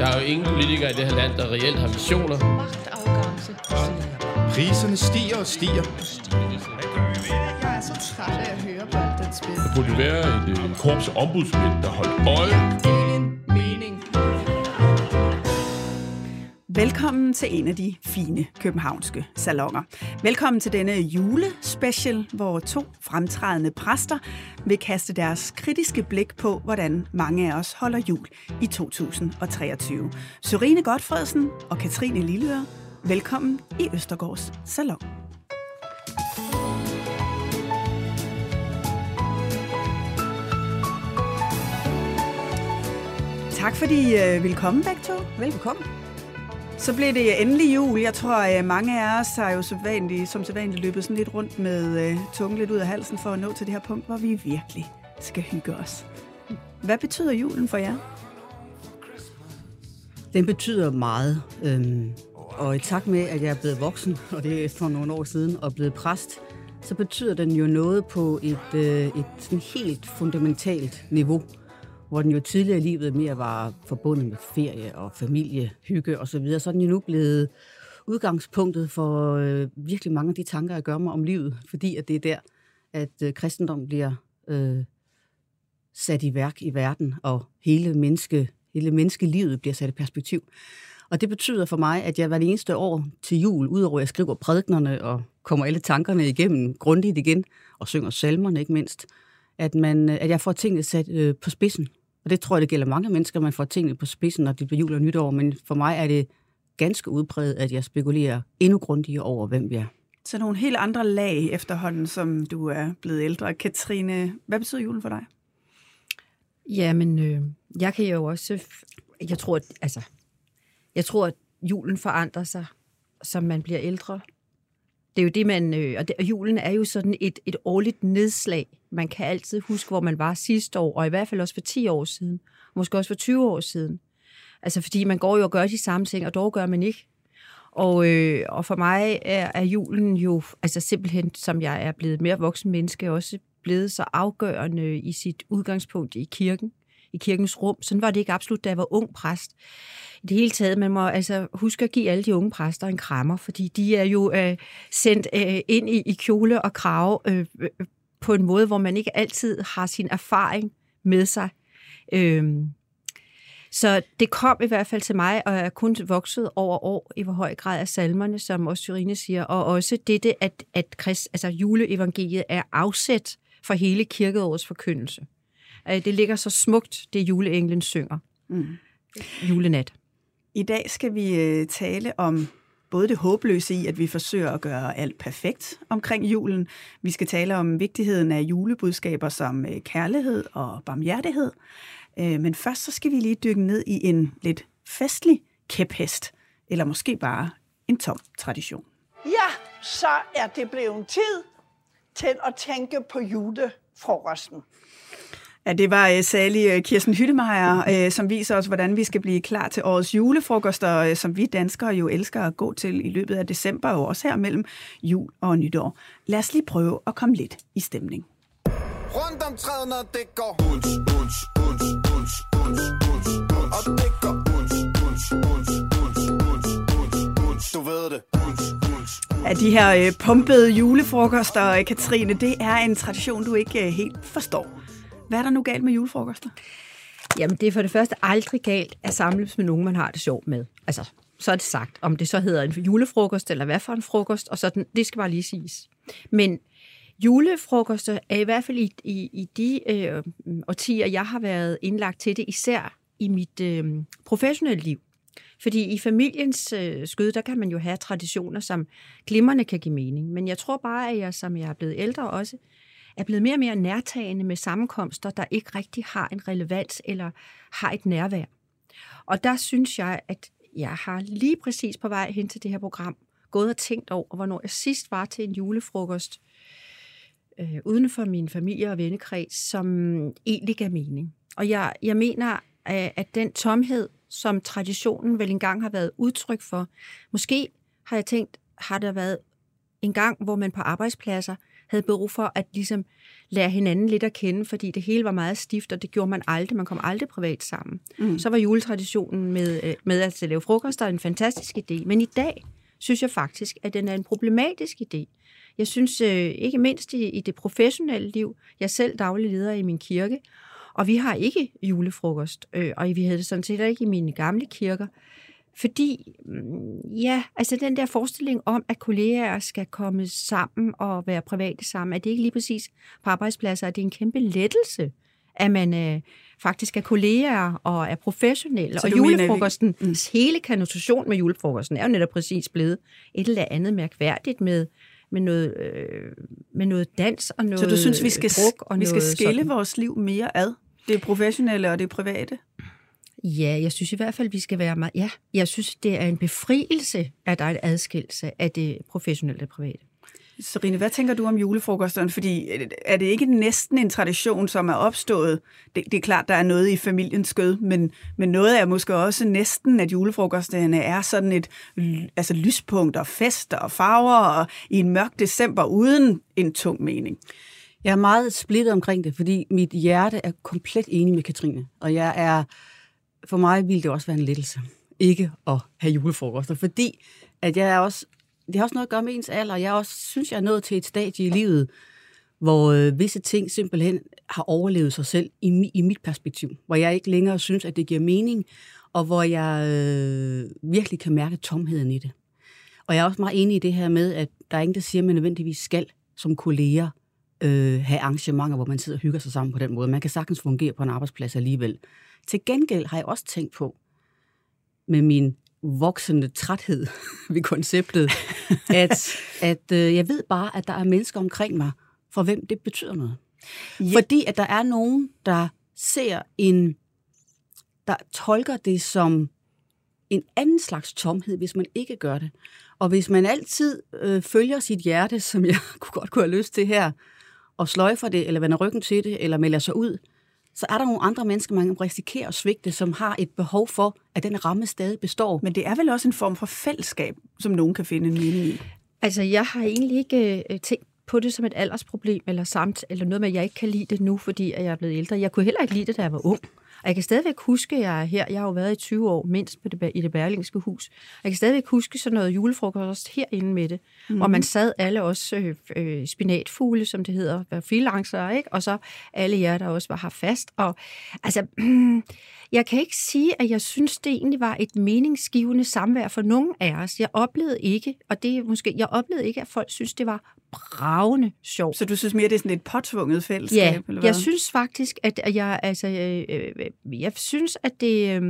Der er jo ingen politikere i det her land, der reelt har visioner. Magtafgørelse. Priserne stiger og stiger. Jeg er så træt af at høre på alt den spil. Der burde være et korps ombudsmænd, der holdt øje. Ingen mening. Velkommen til en af de fine københavnske salonger. Velkommen til denne julespecial, hvor to fremtrædende præster vil kaste deres kritiske blik på, hvordan mange af os holder jul i 2023. Sørine Godfredsen og Katrine Lilleøre, velkommen i Østergårds Salon. Tak fordi I øh, vil komme begge to. Velkommen. Så blev det endelig jul. Jeg tror, at mange af os har jo som vanligt, som sædvanligt løbet sådan lidt rundt med uh, tungen lidt ud af halsen for at nå til det her punkt, hvor vi virkelig skal hygge os. Hvad betyder julen for jer? Den betyder meget. Øhm, og i takt med, at jeg er blevet voksen, og det er for nogle år siden, og blevet præst, så betyder den jo noget på et, øh, et sådan helt fundamentalt niveau, hvor den jo tidligere i livet mere var forbundet med ferie og familie, hygge osv., så, videre. så er den jo nu blevet udgangspunktet for øh, virkelig mange af de tanker, jeg gør mig om livet, fordi at det er der, at øh, kristendom bliver øh, sat i værk i verden, og hele, menneske, hele menneskelivet bliver sat i perspektiv. Og det betyder for mig, at jeg hver eneste år til jul, udover at jeg skriver prædiknerne og kommer alle tankerne igennem grundigt igen, og synger salmerne ikke mindst, at, man, øh, at jeg får tingene sat øh, på spidsen. Og det tror jeg, det gælder mange mennesker, man får tingene på spidsen, når det bliver jul og nytår, men for mig er det ganske udbredt, at jeg spekulerer endnu grundigere over, hvem vi er. Så nogle helt andre lag efterhånden, som du er blevet ældre. Katrine, hvad betyder julen for dig? Jamen, øh, jeg kan jo også... Jeg tror, at, altså, jeg tror, at julen forandrer sig, som man bliver ældre. Det er jo det, man... Øh, og, det, og julen er jo sådan et, et årligt nedslag. Man kan altid huske, hvor man var sidste år, og i hvert fald også for 10 år siden. Måske også for 20 år siden. Altså, fordi man går jo og gør de samme ting, og dog gør man ikke. Og, øh, og for mig er, er julen jo, altså simpelthen, som jeg er blevet mere voksen menneske, også blevet så afgørende i sit udgangspunkt i kirken, i kirkens rum. Sådan var det ikke absolut, da jeg var ung præst. I det hele taget, man må altså huske at give alle de unge præster en krammer, fordi de er jo øh, sendt øh, ind i, i kjole og krave øh, øh, på en måde, hvor man ikke altid har sin erfaring med sig. Øh, så det kom i hvert fald til mig, og jeg er kun vokset over år i hvor høj grad af salmerne, som også Syrine siger, og også dette, at, at Christ, altså juleevangeliet er afsæt for hele kirkeårets forkyndelse. Det ligger så smukt, det juleenglen synger. Mm. Julenat. I dag skal vi øh, tale om både det håbløse i, at vi forsøger at gøre alt perfekt omkring julen. Vi skal tale om vigtigheden af julebudskaber som øh, kærlighed og barmhjertighed. Øh, men først så skal vi lige dykke ned i en lidt festlig kæphest, eller måske bare en tom tradition. Ja, så er det blevet tid til at tænke på julefrokosten. Ja, det var uh, særlig uh, Kirsten Hyttemeier, uh, som viser os, hvordan vi skal blive klar til årets julefrokoster, uh, som vi danskere jo elsker at gå til i løbet af december, og også her mellem jul og nytår. Lad os lige prøve at komme lidt i stemning. Rundt om træet, når det går uns, uns, uns, uns, uns, uns, uns. Og det går uns, uns, uns, uns, uns, uns, uns. Du ved det. Uns, uns, Ja, de her uh, pumpede julefrokoster, Katrine, det er en tradition, du ikke uh, helt forstår. Hvad er der nu galt med julefrokoster? Jamen, det er for det første aldrig galt at samles med nogen, man har det sjovt med. Altså, så er det sagt. Om det så hedder en julefrokost, eller hvad for en frokost, og sådan, det skal bare lige siges. Men julefrokoster er i hvert fald i, i, i de øh, årtier, jeg har været indlagt til det, især i mit øh, professionelle liv. Fordi i familiens øh, skød, der kan man jo have traditioner, som glimmerne kan give mening. Men jeg tror bare, at jeg, som jeg er blevet ældre også, er blevet mere og mere nærtagende med sammenkomster, der ikke rigtig har en relevans eller har et nærvær. Og der synes jeg, at jeg har lige præcis på vej hen til det her program gået og tænkt over, hvornår jeg sidst var til en julefrokost øh, uden for min familie og vennekreds, som mm, egentlig gav mening. Og jeg, jeg mener, øh, at, den tomhed, som traditionen vel engang har været udtryk for, måske har jeg tænkt, har der været en gang, hvor man på arbejdspladser havde brug for at ligesom lære hinanden lidt at kende, fordi det hele var meget stift, og det gjorde man aldrig. Man kom aldrig privat sammen. Mm. Så var juletraditionen med, øh, med at lave frokoster en fantastisk idé. Men i dag synes jeg faktisk, at den er en problematisk idé. Jeg synes øh, ikke mindst i, i det professionelle liv, jeg er selv daglig leder i min kirke, og vi har ikke julefrokost, øh, og vi havde det sådan set ikke i mine gamle kirker. Fordi, mm, ja, altså den der forestilling om, at kolleger skal komme sammen og være private sammen, at det ikke lige præcis på arbejdspladser, at det er en kæmpe lettelse, at man øh, faktisk er kolleger og er professionelle. Så og julefrokosten, mm. hele kanalisation med julefrokosten, er jo netop præcis blevet et eller andet mærkværdigt med, med noget, øh, med noget dans og noget Så du synes, vi skal, og vi skal skille sådan. vores liv mere ad? Det professionelle og det private? Ja, jeg synes i hvert fald, vi skal være meget... Ja, jeg synes, det er en befrielse, at der er en adskillelse af det professionelle og det private. Serine, hvad tænker du om julefrokosterne? Fordi er det ikke næsten en tradition, som er opstået? Det, det er klart, der er noget i familiens skød, men, men noget er måske også næsten, at julefrokosterne er sådan et altså lyspunkt og fester og farver og i en mørk december uden en tung mening. Jeg er meget splittet omkring det, fordi mit hjerte er komplet enig med Katrine. Og jeg er, for mig ville det også være en lettelse, ikke at have julefrokoster. Fordi at jeg er også, det har også noget at gøre med ens alder. Jeg også, synes, jeg er nået til et stadie i livet, hvor øh, visse ting simpelthen har overlevet sig selv i, mi, i mit perspektiv. Hvor jeg ikke længere synes, at det giver mening, og hvor jeg øh, virkelig kan mærke tomheden i det. Og jeg er også meget enig i det her med, at der er ingen, der siger, at man nødvendigvis skal som kolleger øh, have arrangementer, hvor man sidder og hygger sig sammen på den måde. Man kan sagtens fungere på en arbejdsplads alligevel. Til gengæld har jeg også tænkt på, med min voksende træthed ved konceptet, at, at øh, jeg ved bare, at der er mennesker omkring mig, for hvem det betyder noget. Ja. Fordi at der er nogen, der ser en, der tolker det som en anden slags tomhed, hvis man ikke gør det. Og hvis man altid øh, følger sit hjerte, som jeg kunne godt kunne have lyst til her, og sløjfer det, eller vender ryggen til det, eller melder sig ud, så er der nogle andre mennesker, man risikerer at svigte, som har et behov for, at den ramme stadig består. Men det er vel også en form for fællesskab, som nogen kan finde en mening i. Altså, jeg har egentlig ikke øh, tænkt på det som et aldersproblem, eller samt, eller noget med, at jeg ikke kan lide det nu, fordi at jeg er blevet ældre. Jeg kunne heller ikke lide det, da jeg var ung. Og jeg kan stadigvæk huske, at jeg er her. Jeg har jo været i 20 år mindst på det, i det berlingske hus. Jeg kan stadigvæk huske sådan noget julefrokost herinde med det, mm. hvor man sad alle også øh, øh, spinatfugle, som det hedder, freelancere, ikke? Og så alle jer, der også var her fast. Og altså, jeg kan ikke sige, at jeg synes, det egentlig var et meningsgivende samvær for nogen af os. Jeg oplevede ikke, og det er måske, jeg oplevede ikke, at folk synes, det var bravende sjovt. Så du synes mere, det er sådan et påtvunget fællesskab? Ja, eller hvad? jeg synes faktisk, at jeg, altså, øh, øh, jeg synes, at det, øh,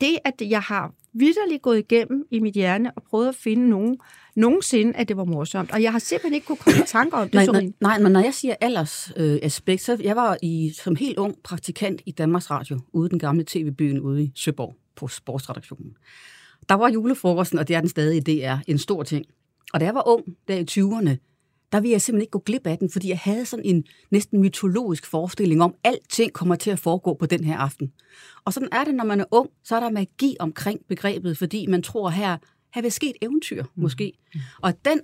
det, at jeg har vidderligt gået igennem i mit hjerne og prøvet at finde nogen, nogensinde, at det var morsomt. Og jeg har simpelthen ikke kunne komme i tanker om det. Nej, som nej, nej, men når jeg siger alders øh, aspekt, så jeg var i, som helt ung praktikant i Danmarks Radio, ude i den gamle tv-byen ude i Søborg på sportsredaktionen. Der var julefrokosten, og det er den stadig i DR, en stor ting. Og da jeg var ung, der i 20'erne, der ville jeg simpelthen ikke gå glip af den, fordi jeg havde sådan en næsten mytologisk forestilling om, at alting kommer til at foregå på den her aften. Og sådan er det, når man er ung, så er der magi omkring begrebet, fordi man tror, her, her vil ske et eventyr, måske. Og den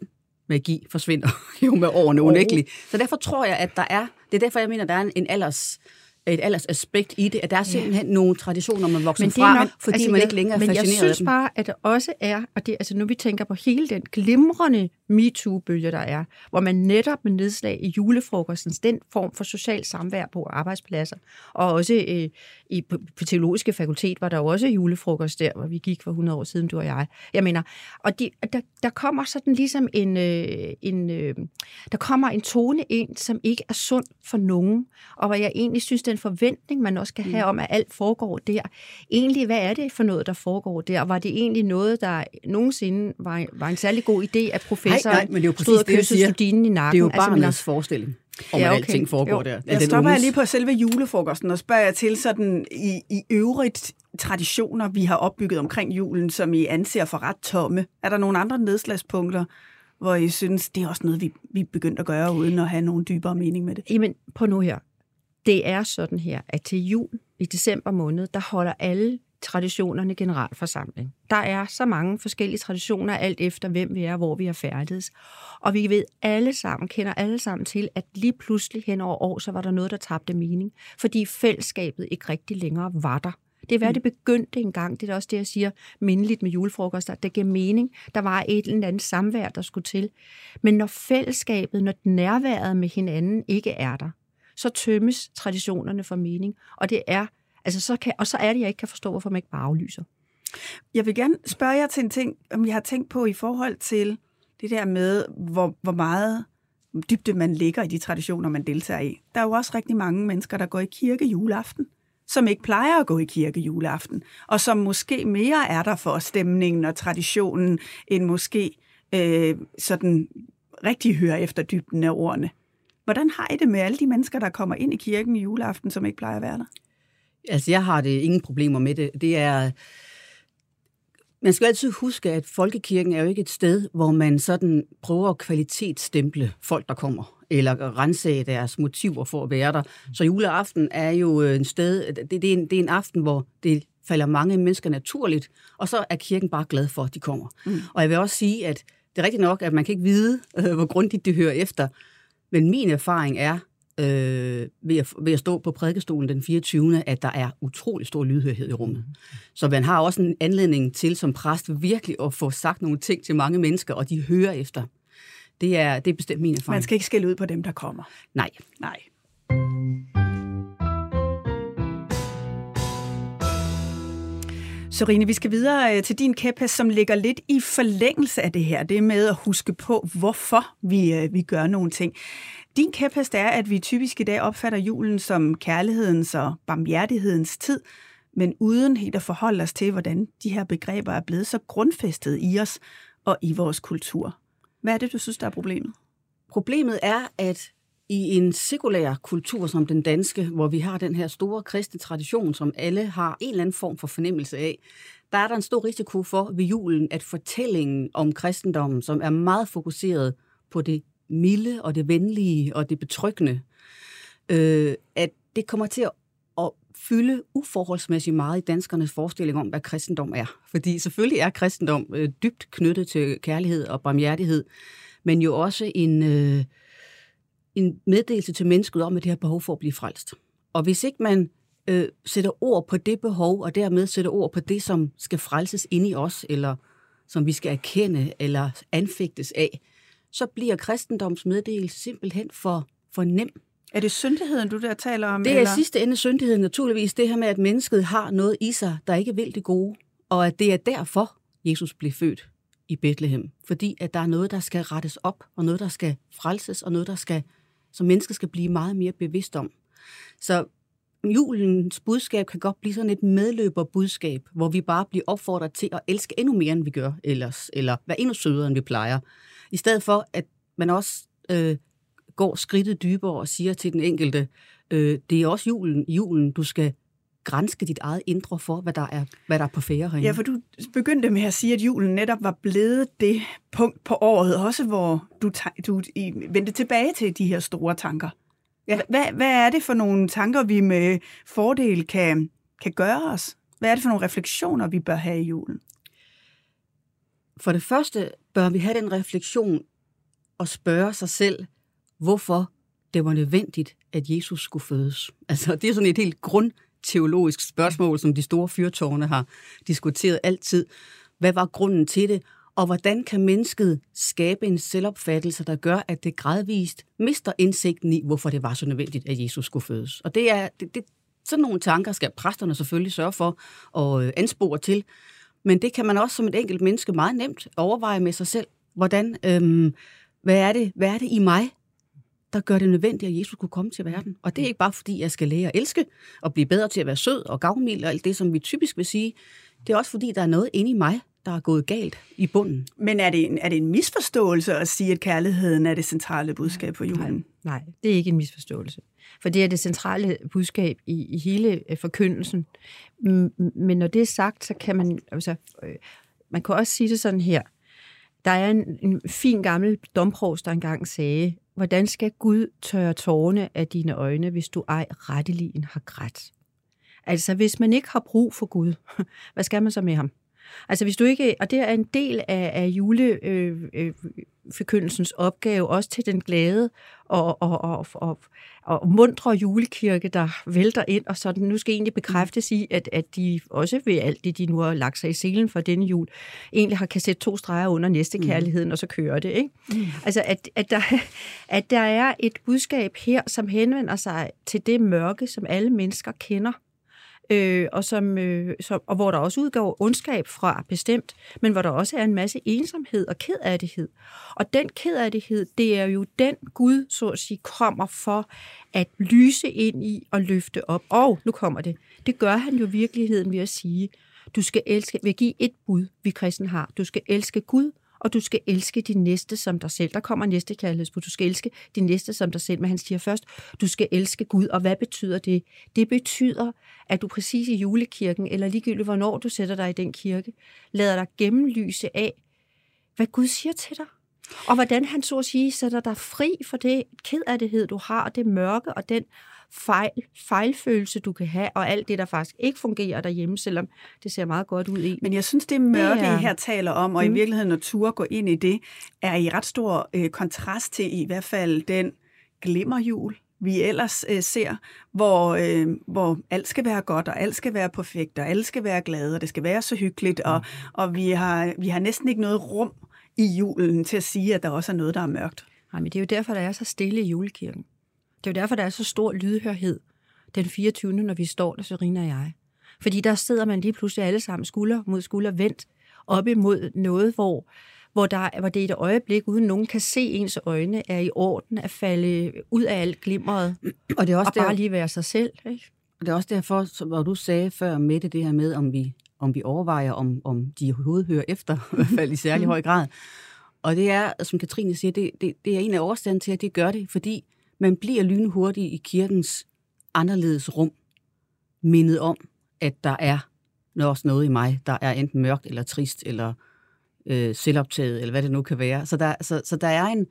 magi forsvinder jo med årene unægteligt. Så derfor tror jeg, at der er, det er derfor, jeg mener, der er en, en alders et aldersaspekt i det, at der er simpelthen ja. nogle traditioner, man vokser Men det er fra, nok, fordi altså, man jeg- ikke længere er Men jeg fascineret af synes dem. bare, at der også er, og det, altså nu vi tænker på hele den glimrende MeToo-bølge, der er, hvor man netop med nedslag i julefrokostens, den form for social samvær på arbejdspladser, og også øh, i, på, på teologiske fakultet var der jo også julefrokost der, hvor vi gik for 100 år siden, du og jeg. Jeg mener, og de, der, der kommer sådan ligesom en, øh, en øh, der kommer en tone ind, som ikke er sund for nogen, og hvor jeg egentlig synes, den forventning, man også kan have om, at alt foregår der, egentlig, hvad er det for noget, der foregår der? Var det egentlig noget, der nogensinde var, var en særlig god idé, at professoren Nej, nej, men det er jo præcis stod og det, jeg kyssede siger. studinen i nakken? Det er jo Altså, barnets forestilling om, Ja, at okay. alting foregår Jo. der. Jeg Den stopper jeg lige på selve julefrokosten og spørger jeg til sådan i, i øvrigt traditioner, vi har opbygget omkring julen, som I anser for ret tomme? Er der nogle andre nedslagspunkter, hvor I synes, det er også noget, vi, vi er begyndt at gøre, uden at have nogen dybere mening med det? Jamen, på nu her. Det er sådan her, at til jul i december måned, der holder alle traditionerne generalforsamling. Der er så mange forskellige traditioner, alt efter hvem vi er, hvor vi er færdiges. Og vi ved alle sammen, kender alle sammen til, at lige pludselig hen over år, så var der noget, der tabte mening, fordi fællesskabet ikke rigtig længere var der. Det er hvad det begyndte engang. Det er også det, jeg siger mindeligt med julefrokoster. Det giver mening. Der var et eller andet samvær, der skulle til. Men når fællesskabet, når nærværet med hinanden ikke er der, så tømmes traditionerne for mening. Og det er Altså, så kan, og så er det, jeg ikke kan forstå, hvorfor man ikke bare aflyser. Jeg vil gerne spørge jer til en ting, om jeg har tænkt på i forhold til det der med, hvor, hvor meget dybde man ligger i de traditioner, man deltager i. Der er jo også rigtig mange mennesker, der går i kirke juleaften, som ikke plejer at gå i kirke juleaften, og som måske mere er der for stemningen og traditionen, end måske øh, sådan rigtig hører efter dybden af ordene. Hvordan har I det med alle de mennesker, der kommer ind i kirken i juleaften, som ikke plejer at være der? Altså, jeg har det ingen problemer med det. Det er... Man skal altid huske, at folkekirken er jo ikke et sted, hvor man sådan prøver at kvalitetsstemple folk, der kommer, eller rense deres motiver for at være der. Så juleaften er jo en sted, det, det, er, en, det er en aften, hvor det falder mange mennesker naturligt, og så er kirken bare glad for, at de kommer. Mm. Og jeg vil også sige, at det er rigtigt nok, at man kan ikke vide, øh, hvor grundigt det hører efter, men min erfaring er, øh, ved, at, ved at stå på prædikestolen den 24., at der er utrolig stor lydhørhed i rummet. Så man har også en anledning til som præst virkelig at få sagt nogle ting til mange mennesker, og de hører efter. Det er, det er bestemt min erfaring. Man skal ikke skælde ud på dem, der kommer. Nej. Nej. Sorine, vi skal videre øh, til din kæphest, som ligger lidt i forlængelse af det her. Det med at huske på, hvorfor vi, øh, vi gør nogle ting. Din kæphest er, at vi typisk i dag opfatter julen som kærlighedens og barmhjertighedens tid, men uden helt at forholde os til, hvordan de her begreber er blevet så grundfæstet i os og i vores kultur. Hvad er det, du synes, der er problemet? Problemet er, at i en sekulær kultur som den danske, hvor vi har den her store kristne tradition, som alle har en eller anden form for fornemmelse af, der er der en stor risiko for ved julen, at fortællingen om kristendommen, som er meget fokuseret på det milde og det venlige og det betryggende, øh, at det kommer til at, at fylde uforholdsmæssigt meget i danskernes forestilling om, hvad kristendom er. Fordi selvfølgelig er kristendom øh, dybt knyttet til kærlighed og barmhjertighed, men jo også en, øh, en meddelelse til mennesket om, at det har behov for at blive frelst. Og hvis ikke man øh, sætter ord på det behov, og dermed sætter ord på det, som skal frelses ind i os, eller som vi skal erkende eller anfægtes af, så bliver kristendoms meddelelse simpelthen for, for nem. Er det syndigheden, du der taler om? Det er eller? sidste ende syndigheden naturligvis, det her med, at mennesket har noget i sig, der ikke vil det gode, og at det er derfor, Jesus blev født i Bethlehem. Fordi at der er noget, der skal rettes op, og noget, der skal frelses, og noget, der skal, som mennesker skal blive meget mere bevidst om. Så julens budskab kan godt blive sådan et medløberbudskab, hvor vi bare bliver opfordret til at elske endnu mere, end vi gør ellers, eller være endnu sødere, end vi plejer. I stedet for, at man også øh, går skridtet dybere og siger til den enkelte, øh, det er også julen, julen, du skal grænske dit eget indre for, hvad der er, hvad der er på færre herinde. Ja, for du begyndte med at sige, at julen netop var blevet det punkt på året, også hvor du, du vendte tilbage til de her store tanker. Ja. Hvad, hvad er det for nogle tanker, vi med fordel kan, kan gøre os? Hvad er det for nogle refleksioner, vi bør have i julen? For det første bør vi have den refleksion og spørge sig selv, hvorfor det var nødvendigt, at Jesus skulle fødes. Altså, det er sådan et helt teologisk spørgsmål, som de store fyrtårne har diskuteret altid. Hvad var grunden til det? Og hvordan kan mennesket skabe en selvopfattelse, der gør, at det gradvist mister indsigten i, hvorfor det var så nødvendigt, at Jesus skulle fødes? Og det er, det, det, sådan nogle tanker skal præsterne selvfølgelig sørge for og øh, anspore til. Men det kan man også som et enkelt menneske meget nemt overveje med sig selv. Hvordan, øhm, hvad, er det, hvad er det i mig, der gør det nødvendigt, at Jesus kunne komme til verden? Og det er ikke bare fordi, jeg skal lære at elske og blive bedre til at være sød og gavmild og alt det, som vi typisk vil sige. Det er også fordi, der er noget inde i mig, der er gået galt i bunden. Men er det, en, er det en misforståelse at sige, at kærligheden er det centrale budskab for julen? Nej, nej, det er ikke en misforståelse. For det er det centrale budskab i, i hele øh, forkyndelsen. Men når det er sagt, så kan man, altså, øh, man kan også sige det sådan her. Der er en, en fin gammel domprovst, der engang sagde, hvordan skal Gud tørre tårne af dine øjne, hvis du ej retteligen har grædt? Altså, hvis man ikke har brug for Gud, hvad skal man så med ham? Altså, hvis du ikke, og det er en del af, af juleforkyndelsens øh, øh, opgave, også til den glade og, og, og, og, og mundre julekirke, der vælter ind, og sådan nu skal egentlig bekræftes i, at, at de også ved alt det, de nu har lagt sig i selen for denne jul, egentlig har kan sætte to streger under næste kærligheden, mm. og så kører det. Ikke? Mm. Altså, at, at, der, at der er et budskab her, som henvender sig til det mørke, som alle mennesker kender øh, og, som, øh, som, og hvor der også udgår ondskab fra bestemt, men hvor der også er en masse ensomhed og kedattighed. Og den kedattighed, det er jo den Gud, så at sige, kommer for at lyse ind i og løfte op. Og nu kommer det. Det gør han jo virkeligheden ved at sige, du skal elske, vil give et bud, vi kristen har. Du skal elske Gud og du skal elske din næste som dig selv. Der kommer næste kærlighedsbud. Du skal elske din næste som dig selv, men han siger først, du skal elske Gud. Og hvad betyder det? Det betyder, at du præcis i julekirken, eller ligegyldigt hvornår du sætter dig i den kirke, lader dig gennemlyse af, hvad Gud siger til dig. Og hvordan han så at sige sætter dig fri for det kedattighed, du har, det mørke og den fejl, fejlfølelse, du kan have, og alt det, der faktisk ikke fungerer derhjemme, selvom det ser meget godt ud i. Men jeg synes, det mørke, er... I her taler om, og mm. i virkeligheden, når Ture går ind i det, er i ret stor øh, kontrast til i hvert fald den glimmerjul, vi ellers øh, ser, hvor, øh, hvor alt skal være godt, og alt skal være perfekt, og alle skal være glade, og det skal være så hyggeligt, og, og vi, har, vi har næsten ikke noget rum i julen til at sige, at der også er noget, der er mørkt. Nej, men det er jo derfor, der er så stille i julekirken. Det er jo derfor, der er så stor lydhørhed den 24. når vi står der, Serena og jeg. Fordi der sidder man lige pludselig alle sammen skulder mod skulder vendt op imod noget, hvor, hvor, der, hvor det er et øjeblik, uden nogen kan se ens øjne, er i orden at falde ud af alt glimmeret. Og det er også og der, bare lige være sig selv. Ikke? Og det er også derfor, hvor du sagde før med det, det her med, om vi, om vi overvejer, om, om de overhovedet hører efter, i hvert fald i særlig høj grad. Og det er, som Katrine siger, det, det, det er en af årsagen til, at det gør det, fordi man bliver lynhurtigt i kirkens anderledes rum, mindet om, at der er også noget i mig, der er enten mørkt eller trist, eller øh, selvoptaget, eller hvad det nu kan være. Så der, så, så der er en,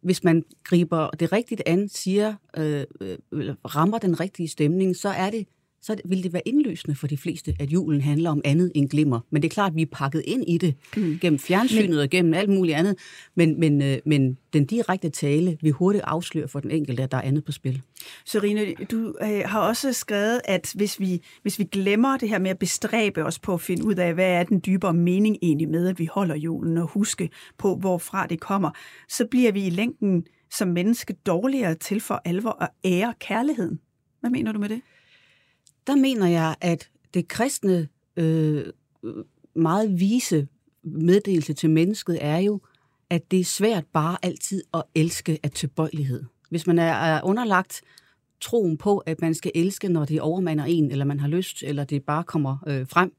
hvis man griber det rigtigt an, siger, øh, øh, rammer den rigtige stemning, så er det så vil det være indlysende for de fleste, at julen handler om andet end glimmer. Men det er klart, at vi er pakket ind i det mm. gennem fjernsynet men, og gennem alt muligt andet. Men, men, øh, men den direkte tale vil hurtigt afsløre for den enkelte, at der er andet på spil. Serine, du øh, har også skrevet, at hvis vi, hvis vi glemmer det her med at bestræbe os på at finde ud af, hvad er den dybere mening egentlig med, at vi holder julen og huske på, hvorfra det kommer, så bliver vi i længden som menneske dårligere til for alvor at ære kærligheden. Hvad mener du med det? Der mener jeg, at det kristne øh, øh, meget vise meddelelse til mennesket er jo, at det er svært bare altid at elske af tilbøjelighed. Hvis man er underlagt troen på, at man skal elske, når det overmander en, eller man har lyst, eller det bare kommer øh, frem,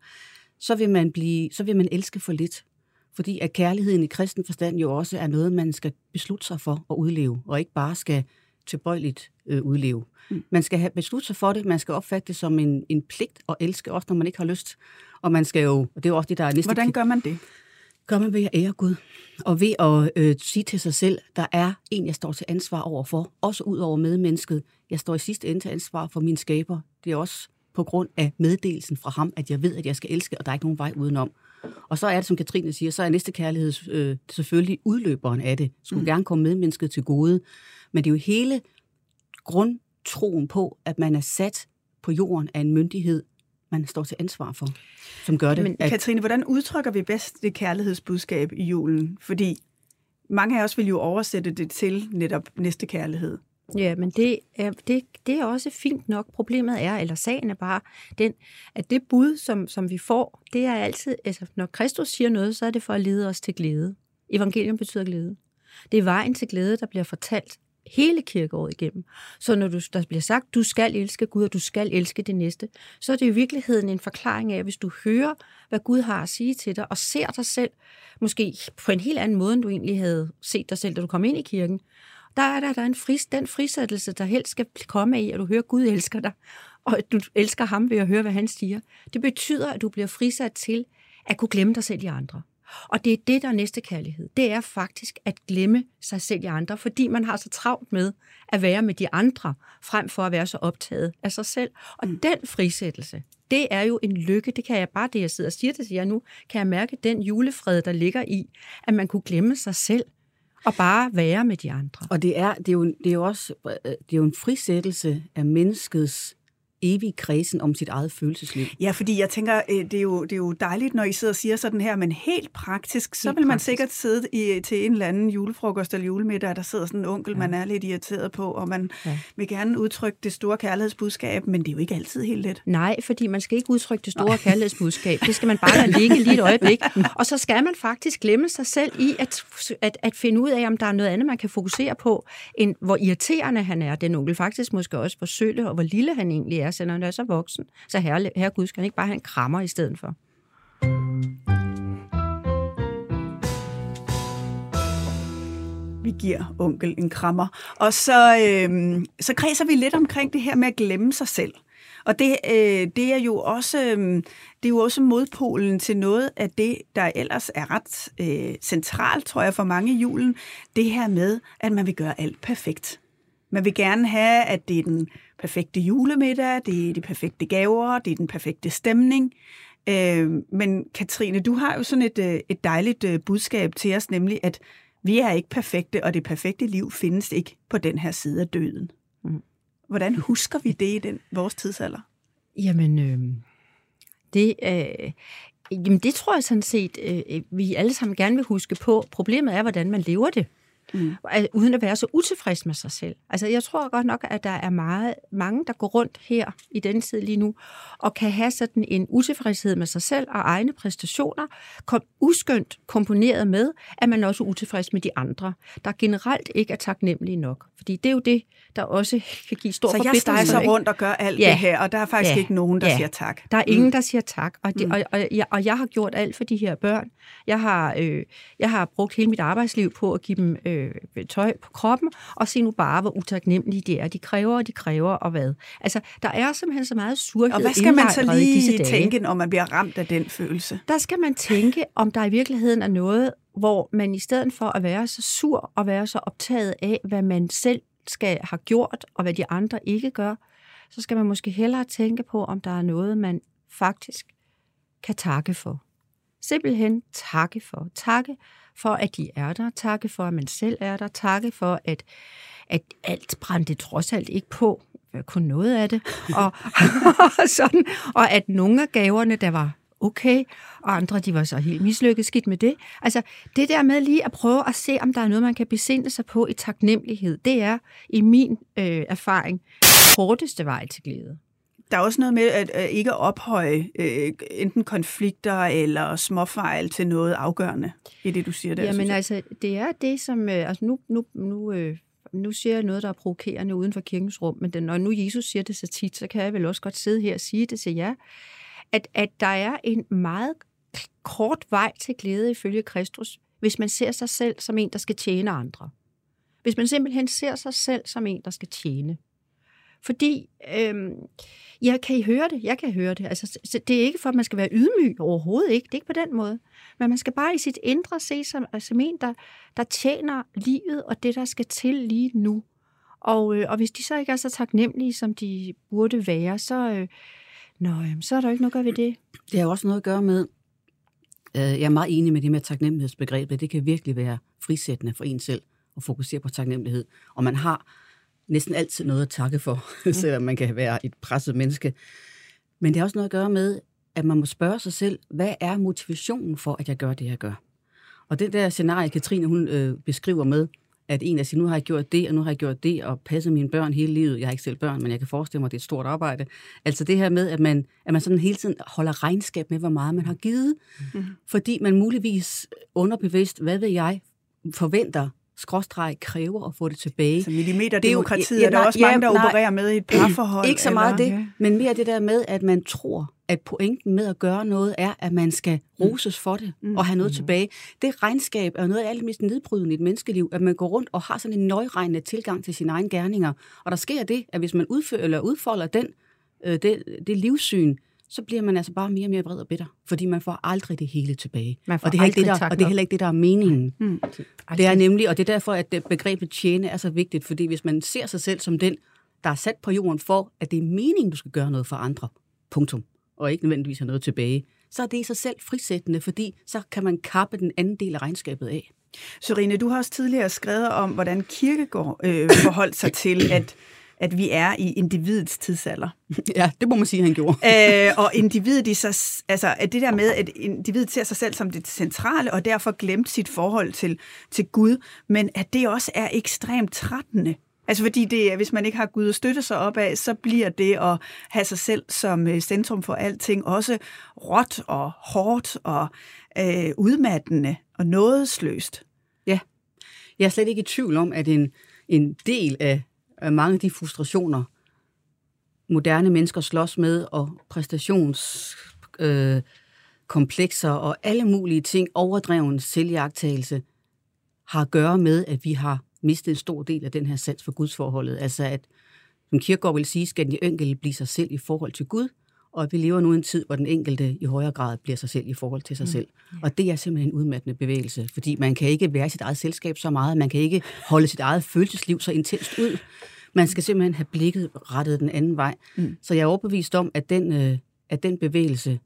så vil, man blive, så vil man elske for lidt. Fordi at kærligheden i kristen forstand jo også er noget, man skal beslutte sig for at udleve, og ikke bare skal tilbøjeligt øh, udleve. Mm. Man skal have besluttet sig for det, man skal opfatte det som en, en pligt at elske, også når man ikke har lyst. Og man skal jo, og det er jo også det, der er næste... Hvordan gør man det? Gør man ved at ære Gud, og ved at øh, sige til sig selv, der er en, jeg står til ansvar overfor, også ud over medmennesket. Jeg står i sidste ende til ansvar for min skaber. Det er også på grund af meddelelsen fra ham, at jeg ved, at jeg skal elske, og der er ikke nogen vej udenom. Og så er det, som Katrine siger, så er næste kærlighed øh, selvfølgelig udløberen af det. Skulle mm. gerne komme medmennesket til gode. Men det er jo hele grundtroen på, at man er sat på jorden af en myndighed, man står til ansvar for, som gør det. Men at... Katrine, hvordan udtrykker vi bedst det kærlighedsbudskab i julen? Fordi mange af os vil jo oversætte det til netop næste kærlighed. Ja, men det er, det, det er også fint nok. Problemet er, eller sagen er bare den, at det bud, som, som vi får, det er altid, altså når Kristus siger noget, så er det for at lede os til glæde. Evangelium betyder glæde. Det er vejen til glæde, der bliver fortalt hele kirkeåret igennem. Så når du, der bliver sagt, du skal elske Gud, og du skal elske det næste, så er det i virkeligheden en forklaring af, hvis du hører, hvad Gud har at sige til dig, og ser dig selv, måske på en helt anden måde, end du egentlig havde set dig selv, da du kom ind i kirken, Der er der, der er en fris, den frisættelse, der helst skal komme af, at du hører, Gud elsker dig, og at du elsker ham ved at høre, hvad han siger. Det betyder, at du bliver frisat til at kunne glemme dig selv i andre. Og det er det, der er næste kærlighed. Det er faktisk at glemme sig selv i andre, fordi man har så travlt med at være med de andre, frem for at være så optaget af sig selv. Og mm. den frisættelse, det er jo en lykke. Det kan jeg bare, det jeg sidder og siger det til jer nu, kan jeg mærke den julefred, der ligger i, at man kunne glemme sig selv og bare være med de andre. Og det er, det er, jo, det er jo også øh, det er jo en frisættelse af menneskets evig kredsen om sit eget følelsesliv. Ja, fordi jeg tænker, øh, det er, jo, det er jo dejligt, når I sidder og siger sådan her, men helt praktisk, så helt vil man praktisk. sikkert sidde i, til en eller anden julefrokost eller julemiddag, der sidder sådan en onkel, ja. man er lidt irriteret på, og man ja. vil gerne udtrykke det store kærlighedsbudskab, men det er jo ikke altid helt let. Nej, fordi man skal ikke udtrykke det store Nej. kærlighedsbudskab. Det skal man bare lade ligge lige et øjeblik. Og så skal man faktisk glemme sig selv i at, at, at finde ud af, om der er noget andet, man kan fokusere på, end hvor irriterende han er, den onkel. Faktisk måske også, hvor sølle og hvor lille han egentlig er er, når han er så voksen. Så herre, herre Gud, skal han ikke bare have en krammer i stedet for? Vi giver onkel en krammer. Og så, øh, så kredser vi lidt omkring det her med at glemme sig selv. Og det, øh, det er jo også øh, det er jo også modpolen til noget af det, der ellers er ret øh, centralt, tror jeg, for mange i julen. Det her med, at man vil gøre alt perfekt. Man vil gerne have, at det er den perfekte julemiddag, det er de perfekte gaver, det er den perfekte stemning. Øh, men Katrine, du har jo sådan et, øh, et dejligt øh, budskab til os, nemlig at vi er ikke perfekte, og det perfekte liv findes ikke på den her side af døden. Mm. Hvordan husker vi det i den vores tidsalder? Jamen, øh, det, øh, jamen, det tror jeg sådan set, øh, vi alle sammen gerne vil huske på. Problemet er, hvordan man lever det mm. uden at være så utilfreds med sig selv. Altså, jeg tror godt nok, at der er meget, mange, der går rundt her i denne tid lige nu, og kan have sådan en utilfredshed med sig selv og egne præstationer, kom, uskyndt komponeret med, at man også er utilfreds med de andre, der generelt ikke er taknemmelige nok. Fordi det er jo det, der også kan give stor Så jeg steger så rundt og gør alt ja. det her, og der er faktisk ja. ikke nogen, der ja. siger tak. Der er ingen, mm. der siger tak, og, det, mm. og, og, jeg, og jeg har gjort alt for de her børn. Jeg har, øh, jeg har brugt hele mit arbejdsliv på at give dem øh, tøj på kroppen, og se nu bare, hvor utaknemmelige de er. De kræver, og de kræver, og hvad. Altså, der er simpelthen så meget surhed Og hvad skal man så lige tænke, når man bliver ramt af den følelse? Der skal man tænke, om der i virkeligheden er noget, hvor man i stedet for at være så sur og være så optaget af, hvad man selv skal have gjort, og hvad de andre ikke gør, så skal man måske hellere tænke på, om der er noget, man faktisk kan takke for. Simpelthen takke for. Takke for, at de er der. Takke for, at man selv er der. Takke for, at, at alt brændte trods alt ikke på. Kun noget af det. Og, sådan, og at nogle af gaverne, der var okay, og andre de var så helt mislykket skidt med det. Altså det der med lige at prøve at se, om der er noget, man kan besinde sig på i taknemmelighed, det er i min øh, erfaring korteste vej til glæde. Der er også noget med at øh, ikke ophøje øh, enten konflikter eller småfejl til noget afgørende i det, du siger der. Jamen altså, det er det, som... Øh, altså nu, nu, nu, øh, nu siger jeg noget, der er provokerende uden for kirkens rum, men når nu Jesus siger det så tit, så kan jeg vel også godt sidde her og sige det til jer, at, at der er en meget kort vej til glæde ifølge Kristus, hvis man ser sig selv som en, der skal tjene andre. Hvis man simpelthen ser sig selv som en, der skal tjene. Fordi, øhm, ja, kan I høre det? Jeg kan høre det. Altså, det er ikke for, at man skal være ydmyg overhovedet ikke. Det er ikke på den måde. Men man skal bare i sit indre se som, som en, der, der tjener livet og det, der skal til lige nu. Og, øh, og hvis de så ikke er så taknemmelige, som de burde være, så, øh, nå, så er der jo ikke noget at gøre ved det. Det har også noget at gøre med, øh, jeg er meget enig med det med taknemmelighedsbegrebet. Det kan virkelig være frisættende for en selv at fokusere på taknemmelighed. Og man har næsten altid noget at takke for, mm. selvom man kan være et presset menneske. Men det har også noget at gøre med, at man må spørge sig selv, hvad er motivationen for, at jeg gør det, jeg gør? Og det der scenarie, Katrine hun øh, beskriver med, at en af siger, nu har jeg gjort det, og nu har jeg gjort det, og passet mine børn hele livet. Jeg har ikke selv børn, men jeg kan forestille mig, at det er et stort arbejde. Altså det her med, at man, at man sådan hele tiden holder regnskab med, hvor meget man har givet. Mm. Fordi man muligvis underbevidst, hvad ved jeg, forventer skråstreg kræver at få det tilbage. Så millimeterdemokratiet det er, jo, ja, er der også ja, mange, der nej, opererer med i et parforhold? Ikke så meget eller? det, men mere det der med, at man tror, at pointen med at gøre noget er, at man skal roses for det Mm. og have noget Mm. tilbage. Det regnskab er jo noget af alt mest nedbrydende i et menneskeliv, at man går rundt og har sådan en nøjregnende tilgang til sine egne gerninger. Og der sker det, at hvis man udfører eller udfolder den, øh, det, det livssyn, så bliver man altså bare mere og mere vred og bitter, fordi man får aldrig det hele tilbage. Og det er, det, der, og det er heller ikke det, der er meningen. Mm. Det er nemlig, og det er derfor, at begrebet tjene er så vigtigt, fordi hvis man ser sig selv som den, der er sat på jorden for, at det er meningen, du skal gøre noget for andre, punktum, og ikke nødvendigvis have noget tilbage, så er det i sig selv frisættende, fordi så kan man kappe den anden del af regnskabet af. Sørine, du har også tidligere skrevet om, hvordan Kirkegaard øh, forholdt sig til, at, at vi er i individets tidsalder. Ja, det må man sige, han gjorde. øh, og individet i sig, altså at det der med, at individet ser sig selv som det centrale, og derfor glemt sit forhold til, til Gud, men at det også er ekstremt trættende. Altså fordi det, hvis man ikke har Gud at støtte sig op af, så bliver det at have sig selv som øh, centrum for alting også råt og hårdt og øh, udmattende og nådesløst. Ja, jeg er slet ikke i tvivl om, at en, en del af Øh, mange af de frustrationer, moderne mennesker slås med, og præstationskomplekser øh, komplekser og alle mulige ting, overdreven selvjagtagelse, har at gøre med, at vi har mistet en stor del af den her sans for gudsforholdet. Altså at, som Kierkegaard vil sige, skal den enkelte blive sig selv i forhold til Gud, og at vi lever nu i en tid, hvor den enkelte i højere grad bliver sig selv i forhold til sig selv. Og det er simpelthen en udmattende bevægelse, fordi man kan ikke være i sit eget selskab så meget, man kan ikke holde sit eget følelsesliv så intenst ud. Man skal simpelthen have blikket rettet den anden vej. Mm. Så jeg er overbevist om, at den, øh, at den bevægelse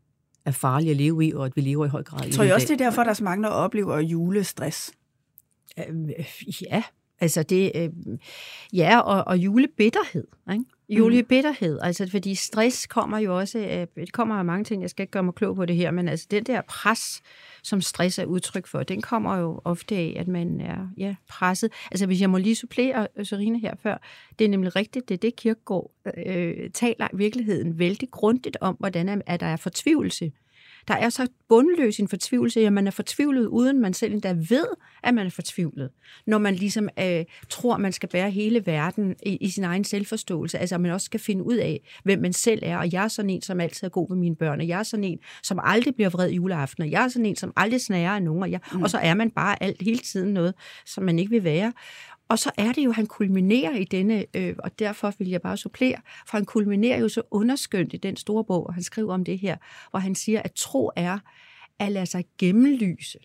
er farlig at leve i, og at vi lever i høj grad i Tror jeg i også, dag. det er derfor, der er så mange, der oplever julestress? Øh, ja, altså det, øh, ja, og, og julebitterhed, ikke? Mm. Julebitterhed, altså fordi stress kommer jo også, af, det kommer af mange ting, jeg skal ikke gøre mig klog på det her, men altså den der pres, som stress er udtryk for, den kommer jo ofte af, at man er ja, presset. Altså hvis jeg må lige supplere øh, Serine her før, det er nemlig rigtigt, det er det Kirkegaard øh, taler i virkeligheden vældig grundigt om, hvordan er, at der er fortvivlelse. Der er så bundløs en fortvivlelse, at man er fortvivlet, uden man selv endda ved, at man er fortvivlet. Når man ligesom øh, tror, man skal bære hele verden i, i sin egen selvforståelse. Altså, at man også skal finde ud af, hvem man selv er. Og jeg er sådan en, som altid er god ved mine børn. Og jeg er sådan en, som aldrig bliver vred juleaften. Og jeg er sådan en, som aldrig snærer af nogen. Og, jeg, mm. og så er man bare alt hele tiden noget, som man ikke vil være. Og så er det jo, han kulminerer i denne, øh, og derfor vil jeg bare supplere, for han kulminerer jo så underskønt i den store bog, og han skriver om det her, hvor han siger, at tro er at lade sig gennemlyse,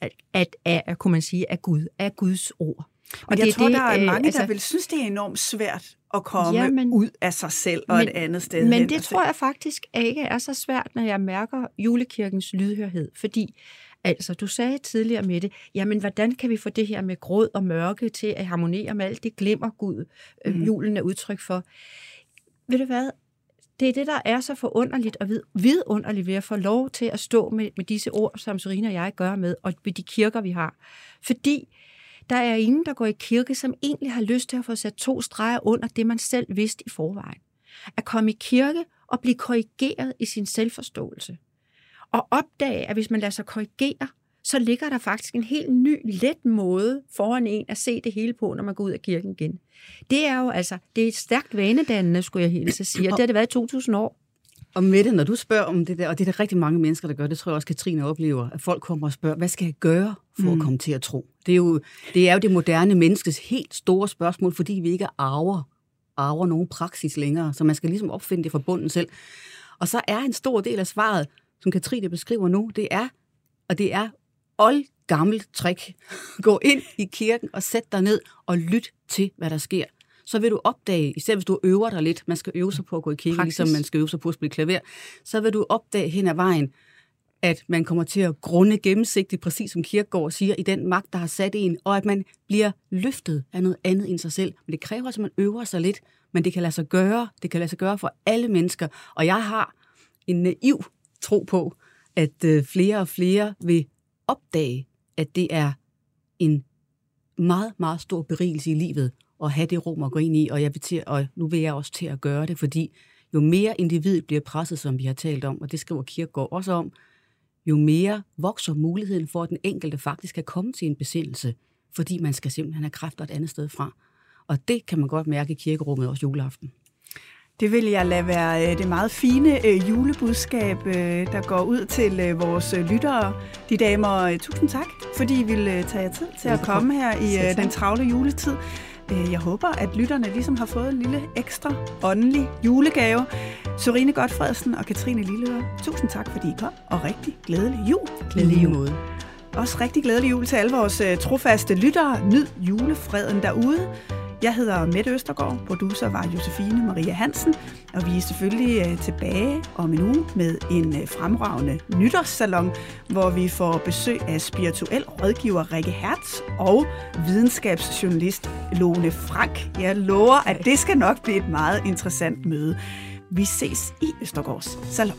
at, at, at, at kunne man sige, af Gud, af Guds ord. Og jeg det tror, det, der er øh, mange, altså- der vil synes, det er enormt svært at komme Ja, men- ud af sig selv og men- et andet sted Men det tror jeg faktisk ikke er så svært, når jeg mærker julekirkens lydhørhed, fordi Altså, du sagde tidligere med det, jamen, hvordan kan vi få det her med gråd og mørke til at harmonere med alt det glimmer Gud, øh, Mhm. julen er udtryk for? Ved du hvad? Det er det, der er så forunderligt og vid- vidunderligt ved at få lov til at stå med, med disse ord, som Serena og jeg gør med, og ved de kirker, vi har. Fordi der er ingen, der går i kirke, som egentlig har lyst til at få sat to streger under det, man selv vidste i forvejen. At komme i kirke og blive korrigeret i sin selvforståelse. Og opdage, at hvis man lader sig korrigere, så ligger der faktisk en helt ny, let måde foran en at se det hele på, når man går ud af kirken igen. Det er jo altså, det er et stærkt vanedannende, skulle jeg helt til sige, og det har det været i 2000 år. Og Mette, når du spørger om det der, og det er der rigtig mange mennesker, der gør, det tror jeg også, Katrine oplever, at folk kommer og spørger, hvad skal jeg gøre for mm. at komme til at tro? Det er, jo, det er jo det moderne menneskes helt store spørgsmål, fordi vi ikke arver, arver nogen praksis længere, så man skal ligesom opfinde det fra bunden selv. Og så er en stor del af svaret, som Katrine beskriver nu, det er, og det er old gammelt trick. Gå ind i kirken og sæt dig ned og lyt til, hvad der sker. Så vil du opdage, især hvis du øver dig lidt, man skal øve sig på at gå i kirke, Praksis. ligesom man skal øve sig på at spille klaver, så vil du opdage hen ad vejen, at man kommer til at grunde gennemsigtigt, præcis som Kierkegaard siger, i den magt, der har sat en, og at man bliver løftet af noget andet end sig selv. Men det kræver at man øver sig lidt, men det kan lade sig gøre. Det kan lade sig gøre for alle mennesker. Og jeg har en naiv tro på, at øh, flere og flere vil opdage, at det er en meget, meget stor berigelse i livet at have det rum at gå ind i, og, jeg vil til, og nu vil jeg også til at gøre det, fordi jo mere individet bliver presset, som vi har talt om, og det skriver Kierkegaard også om, jo mere vokser muligheden for, at den enkelte faktisk kan komme til en besindelse, fordi man skal simpelthen have kræfter et andet sted fra. Og det kan man godt mærke i kirkerummet også juleaften. Det vil jeg lade være øh, det meget fine øh, julebudskab, øh, der går ud til vores lyttere. De damer, tusind tak, fordi I ville tage jer tid til at komme her i den travle juletid. Jeg håber, at lytterne ligesom har fået en lille ekstra åndelig julegave. Sorine Godfredsen og Katrine Lilleøre, tusind tak, fordi I kom, og rigtig glædelig jul. Glædelig måde. Også rigtig glædelig jul til alle vores trofaste lyttere. Nyd julefreden derude. Jeg hedder Mette Østergaard, producer var Josefine Maria Hansen, og vi er selvfølgelig øh, tilbage om en uge med en øh, fremragende nytårssalon, hvor vi får besøg af spirituel rådgiver Rikke Hertz og videnskabsjournalist Lone Frank. Jeg lover, at det skal nok blive et meget interessant møde. Vi ses i Østergaards Salon.